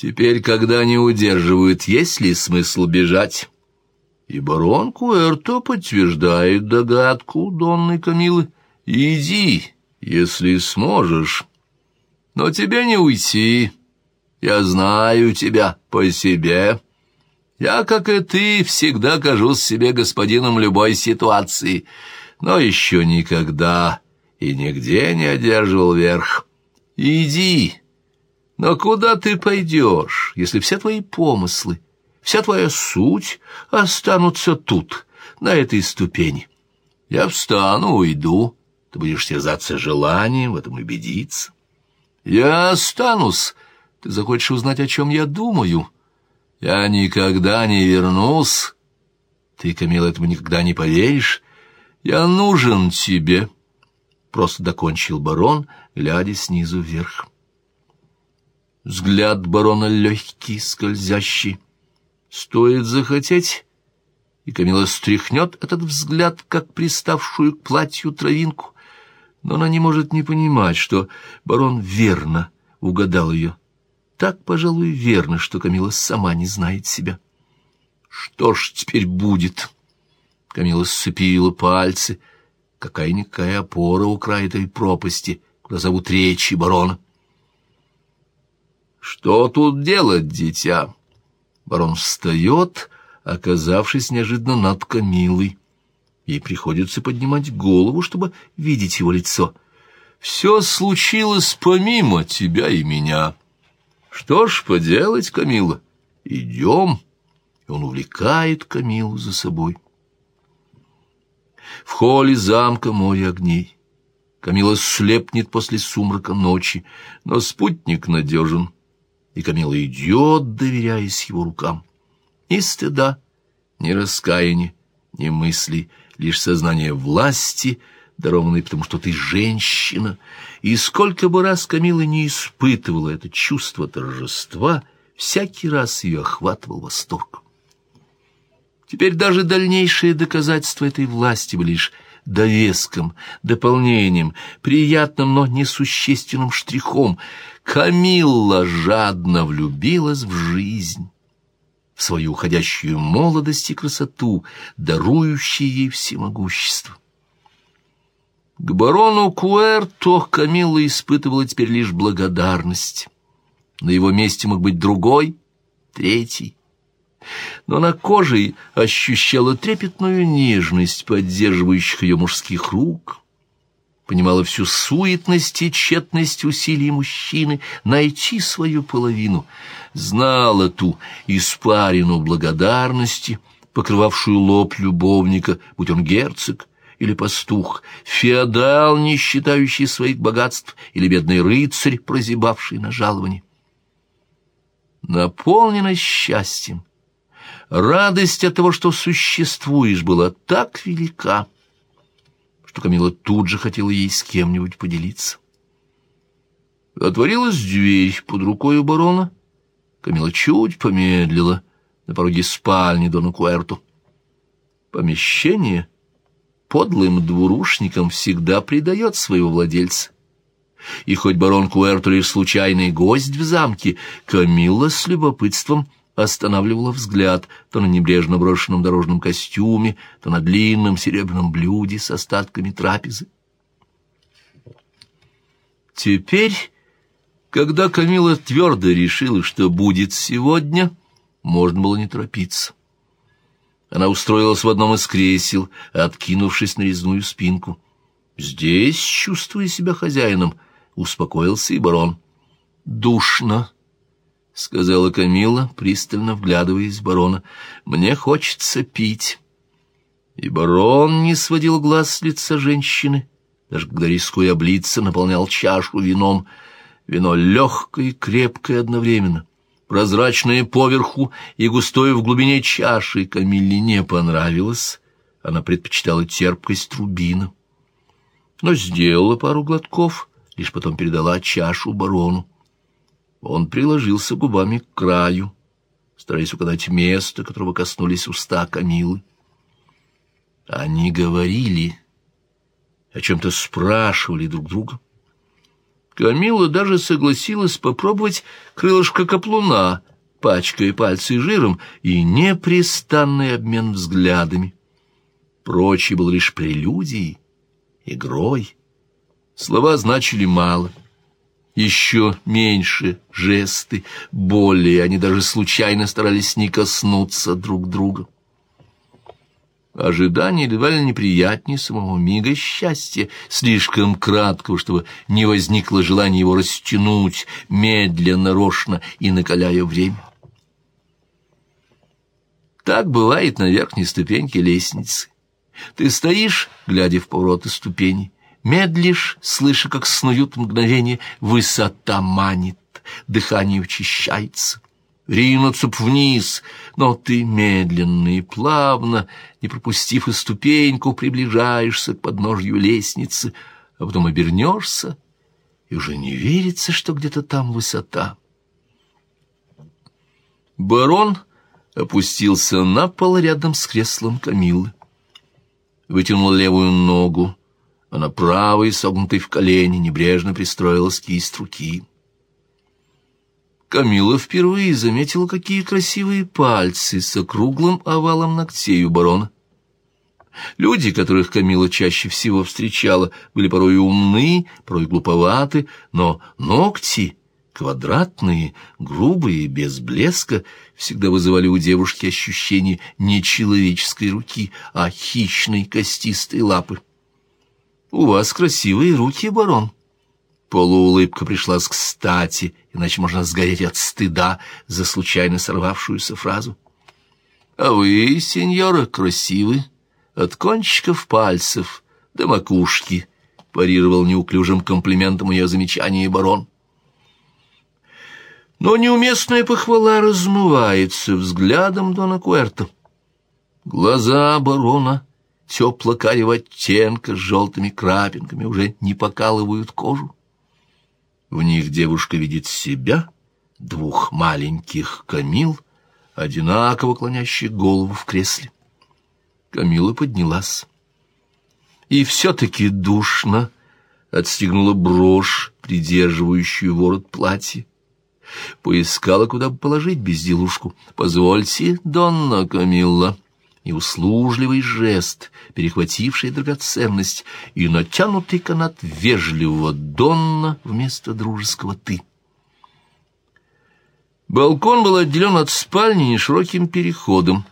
Теперь, когда не удерживают, есть ли смысл бежать? И барон Куэрто подтверждает догадку Донны Камилы. Иди, если сможешь. Но тебе не уйти. Я знаю тебя по себе. Я, как и ты, всегда кажусь себе господином любой ситуации, но еще никогда и нигде не одерживал верх. Иди, но куда ты пойдешь, если все твои помыслы, вся твоя суть останутся тут, на этой ступени? Я встану, уйду, ты будешь терзаться желанием в этом убедиться. Я останусь, ты захочешь узнать, о чем я думаю. Я никогда не вернусь. Ты, Камила, этому никогда не поверишь. Я нужен тебе. Просто докончил барон, глядя снизу вверх. Взгляд барона легкий, скользящий. Стоит захотеть, и Камила стряхнет этот взгляд, как приставшую к платью травинку. Но она не может не понимать, что барон верно угадал ее так, пожалуй, верно, что Камила сама не знает себя. Что ж теперь будет? Камила сцепила пальцы. Какая-никакая опора у края этой пропасти, куда зовут речи барона. Что тут делать, дитя? Барон встает, оказавшись неожиданно над Камилой. Ей приходится поднимать голову, чтобы видеть его лицо. Все случилось помимо тебя и меня. Что ж поделать, Камила, идем. он увлекает Камилу за собой. В холле замка море огней. Камила слепнет после сумрака ночи, но спутник надежен, и Камила идет, доверяясь его рукам. Ни стыда, ни раскаяния, ни мыслей, лишь сознание власти — дарованный потому, что ты женщина, и сколько бы раз Камила не испытывала это чувство торжества, всякий раз ее охватывал восторг. Теперь даже дальнейшие доказательства этой власти были лишь довеском, дополнением, приятным, но несущественным штрихом. Камилла жадно влюбилась в жизнь, в свою уходящую молодость и красоту, дарующие ей всемогущество. К барону Куэрто Камилла испытывала теперь лишь благодарность. На его месте мог быть другой, третий. Но на коже ощущала трепетную нежность поддерживающих ее мужских рук, понимала всю суетность и тщетность усилий мужчины найти свою половину, знала ту испарину благодарности, покрывавшую лоб любовника, будь он герцог, или пастух, феодал, не считающий своих богатств, или бедный рыцарь, прозябавший на жаловании. Наполненность счастьем, радость от того, что существуешь, была так велика, что Камила тут же хотела ей с кем-нибудь поделиться. Отворилась дверь под рукой у барона. Камила чуть помедлила на пороге спальни Дона Куэрту. Помещение подлым двурушникам всегда предает своего владельца. И хоть барон Куэрто лишь случайный гость в замке, Камилла с любопытством останавливала взгляд то на небрежно брошенном дорожном костюме, то на длинном серебряном блюде с остатками трапезы. Теперь, когда Камила твердо решила, что будет сегодня, можно было не торопиться. Она устроилась в одном из кресел, откинувшись на резную спинку. Здесь, чувствуя себя хозяином, успокоился и барон. «Душно», — сказала Камила, пристально вглядываясь в барона. «Мне хочется пить». И барон не сводил глаз с лица женщины, даже когда, рискуя облиться, наполнял чашу вином. Вино легкое и крепкое одновременно прозрачное поверху и густое в глубине чаши, Камилле не понравилось. Она предпочитала терпкость рубина. Но сделала пару глотков, лишь потом передала чашу барону. Он приложился губами к краю, стараясь угадать место, которого коснулись уста Камилы. Они говорили, о чем-то спрашивали друг друга. Камила даже согласилась попробовать крылышко каплуна, пачкая пальцы жиром, и непрестанный обмен взглядами. Прочее было лишь прелюдией, игрой. Слова значили мало. Еще меньше жесты, более они даже случайно старались не коснуться друг друга. Ожидание едва неприятнее самого мига счастья, слишком краткого, чтобы не возникло желания его растянуть медленно, рошно и накаляя время. Так бывает на верхней ступеньке лестницы. Ты стоишь, глядя в повороты ступеней, медлишь, слыша, как снуют мгновения, высота манит, дыхание учащается. Ринуться б вниз, но ты медленно и плавно, не пропустив и ступеньку, приближаешься к подножью лестницы, а потом обернешься, и уже не верится, что где-то там высота. Барон опустился на пол рядом с креслом Камилы. Вытянул левую ногу, а на правой, согнутой в колени, небрежно пристроилась кисть руки. Камила впервые заметила, какие красивые пальцы с округлым овалом ногтей у барона. Люди, которых Камила чаще всего встречала, были порой умны, порой глуповаты, но ногти квадратные, грубые, без блеска, всегда вызывали у девушки ощущение не человеческой руки, а хищной костистой лапы. «У вас красивые руки, барон». Полуулыбка пришлась кстати, иначе можно сгореть от стыда за случайно сорвавшуюся фразу. «А вы, сеньора, красивы, от кончиков пальцев до макушки», — парировал неуклюжим комплиментом ее замечание барон. Но неуместная похвала размывается взглядом Дона Куэрто. Глаза барона тепло-карего оттенка с желтыми крапинками уже не покалывают кожу. В них девушка видит себя, двух маленьких Камил, одинаково клонящих голову в кресле. Камила поднялась. И все-таки душно отстегнула брошь, придерживающую ворот платья. Поискала, куда положить безделушку. «Позвольте, Донна Камилла» и услужливый жест, перехвативший драгоценность, и натянутый канат вежливого «Донна» вместо дружеского «ты». Балкон был отделен от спальни нешироким переходом.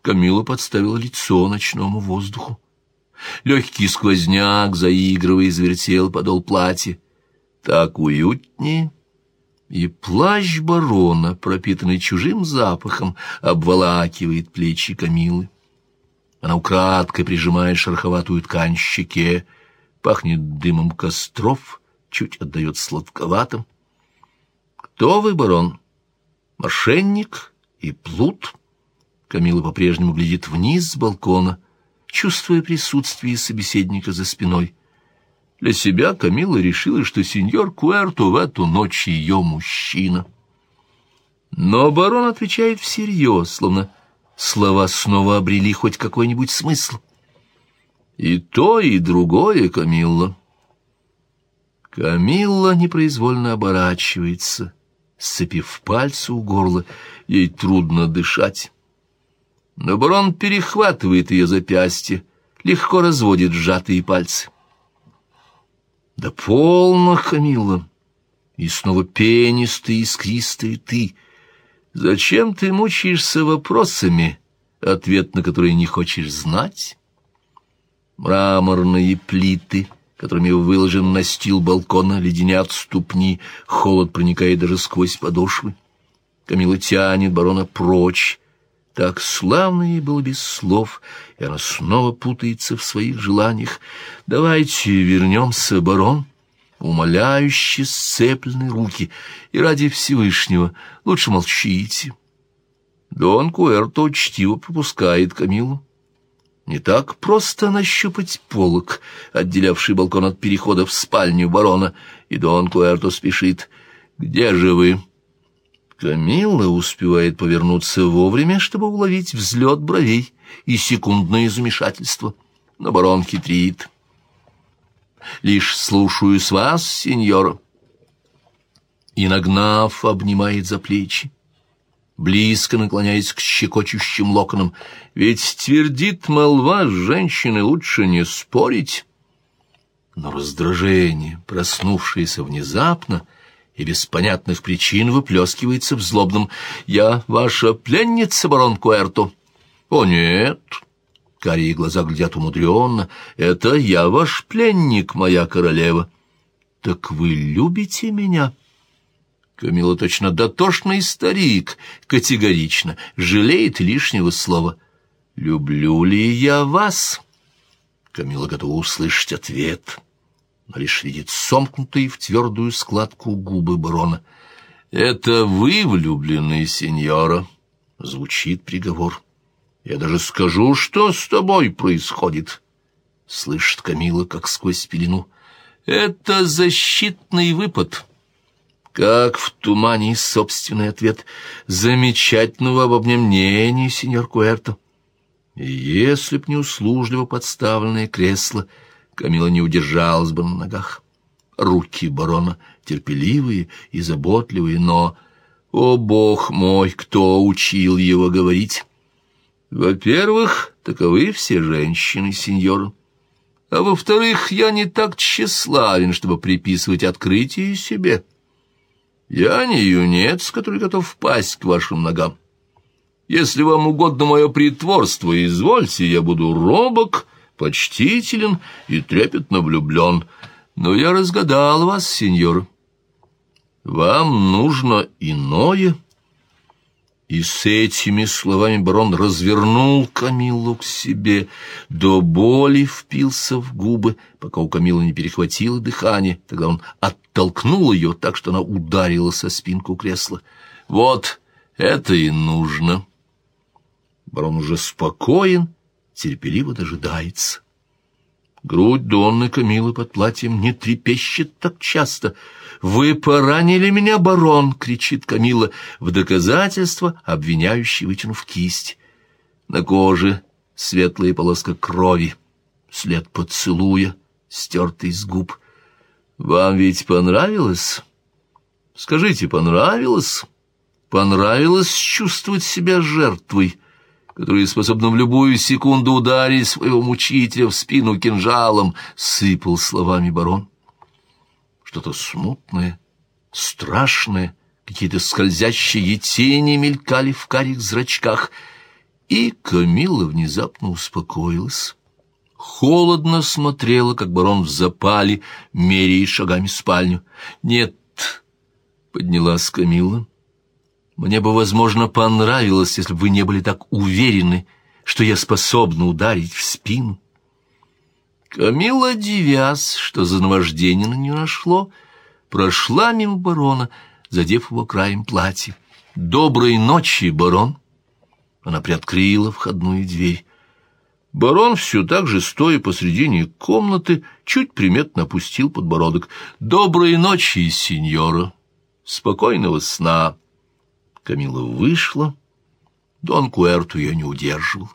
Камила подставила лицо ночному воздуху. Легкий сквозняк, заигрывая, извертел подол платья. Так уютнее и плащ барона, пропитанный чужим запахом, обволакивает плечи Камилы. Она украдкой прижимает шероховатую ткань щеке, пахнет дымом костров, чуть отдает сладковатым. Кто вы, барон? Мошенник и плут? Камила по-прежнему глядит вниз с балкона, чувствуя присутствие собеседника за спиной. Для себя Камила решила, что сеньор Куэрто в эту ночь ее мужчина. Но барон отвечает всерьез, словно слова снова обрели хоть какой-нибудь смысл. И то, и другое, Камилла. Камилла непроизвольно оборачивается, сцепив пальцы у горла, ей трудно дышать. Но барон перехватывает ее запястье, легко разводит сжатые пальцы. Да полно, Камилла! И снова пенистый, искристый ты. Зачем ты мучаешься вопросами, ответ на которые не хочешь знать? Мраморные плиты, которыми выложен настил балкона, леденят ступни, холод проникает даже сквозь подошвы. Камила тянет барона прочь, так славно ей было без слов, и она снова путается в своих желаниях. «Давайте вернемся, барон!» Умоляюще сцеплены руки, и ради Всевышнего лучше молчите. Дон Куэрто учтиво пропускает Камилу. Не так просто нащупать полок, отделявший балкон от перехода в спальню барона, и Дон Куэрто спешит. «Где же вы?» Камилла успевает повернуться вовремя, чтобы уловить взлет бровей и секундное замешательство. Но барон хитрит. «Лишь слушаюсь вас, сеньора». и, нагнав, обнимает за плечи, близко наклоняясь к щекочущим локонам. Ведь твердит молва, с женщиной лучше не спорить. Но раздражение, проснувшееся внезапно и без понятных причин, выплескивается в злобном «Я ваша пленница, барон Куэрто?» «О, нет!» Карие глаза глядят умудренно. «Это я ваш пленник, моя королева». «Так вы любите меня?» Камила точно дотошный старик, категорично, жалеет лишнего слова. «Люблю ли я вас?» Камила готова услышать ответ, но лишь видит сомкнутые в твердую складку губы барона. «Это вы влюбленный, сеньора?» — звучит приговор. «Я даже скажу, что с тобой происходит», — слышит Камила, как сквозь пелену. «Это защитный выпад». Как в тумане собственный ответ замечательного обо мне сеньор Куэрто. Если б не услужливо подставленное кресло, Камила не удержалась бы на ногах. Руки барона терпеливые и заботливые, но... О, бог мой, кто учил его говорить? Во-первых, таковы все женщины, сеньор. А во-вторых, я не так тщеславен, чтобы приписывать открытие себе. Я не юнец, который готов впасть к вашим ногам. Если вам угодно мое притворство, извольте, я буду робок, почтителен и трепетно влюблен. Но я разгадал вас, сеньор. Вам нужно иное. И с этими словами барон развернул Камиллу к себе, до боли впился в губы, пока у Камилы не перехватило дыхание. Тогда он оттолкнул ее так, что она ударила со спинку кресла. «Вот это и нужно!» Барон уже спокоен, терпеливо дожидается. Грудь Донны Камилы под платьем не трепещет так часто. «Вы поранили меня, барон!» — кричит Камила в доказательство, обвиняющий, вытянув кисть. На коже светлая полоска крови, след поцелуя, стертый с губ. «Вам ведь понравилось?» «Скажите, понравилось?» «Понравилось чувствовать себя жертвой?» который способен в любую секунду ударить своего мучителя в спину кинжалом, сыпал словами барон. Что-то смутное, страшное, какие-то скользящие тени мелькали в карих зрачках, и Камила внезапно успокоилась. Холодно смотрела, как барон в запале, меряя шагами спальню. «Нет», — поднялась Камила, — мне бы, возможно, понравилось, если бы вы не были так уверены, что я способна ударить в спину. Камила, девяз, что за наваждение на нее нашло, прошла мимо барона, задев его краем платья. «Доброй ночи, барон!» Она приоткрыла входную дверь. Барон все так же, стоя посредине комнаты, чуть приметно опустил подбородок. «Доброй ночи, сеньора! Спокойного сна!» Камила вышла. Дон Куэрту ее не удерживал.